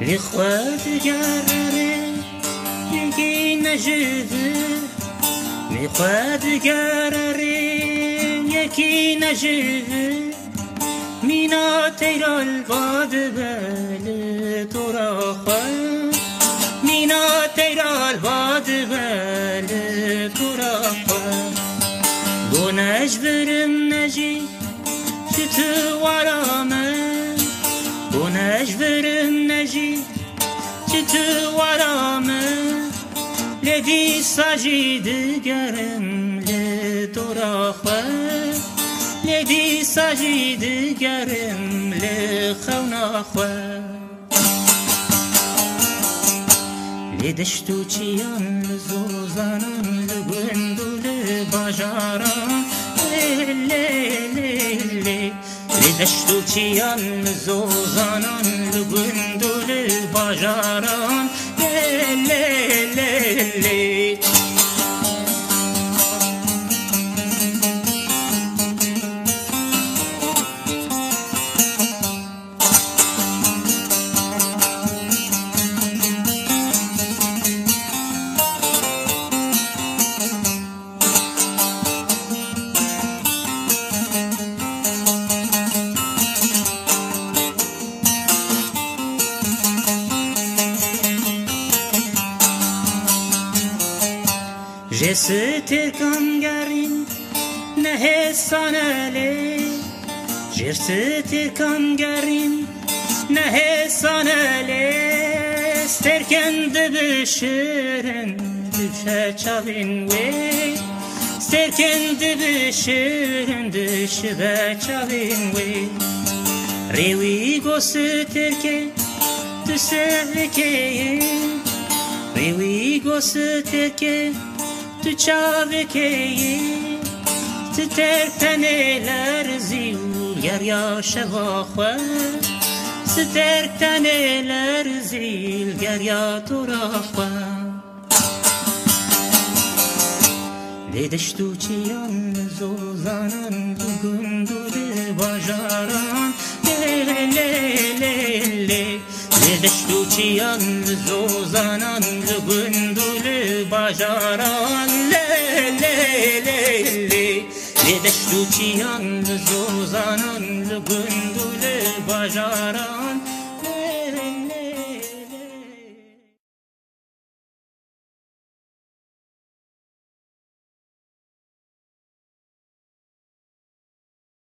لخوات قرري يقينا جذي لخوات قرري يقينا جذي مينا تير الباد بالي تراخا مينا تير الباد بالي تراخا دون أجبر النجي شتو ورا گنج برم نجی شتو ورامه لدی ساجی دگرم لدورا خواه لدی ساجی دگرم لخونا خواه لدشتو چیان لزوزانان لگندو لباجاران لیلی Eştuçiyan zozanan lügündülü bajaran Lele lele Jesütürküm gerin ne hesaneli Jesütürküm gerin ne hesaneli Sterken de bişirin düşe çavin ve. Sterken de bişirin düşe be çavin ve. Revi gösterke düse vekeyin Revi gösterke rewi gosu terke tu çavkeyi tu terteneler ziyul yer yaşa vahve Sterk taneler zil ger ya turahva. Ledeştu çiyan zozanan Lugundule Ledeştu çiyan zozanan Lugundule bajaran Le le le le. Ledeştu çiyan zozanan Lugundule bajaran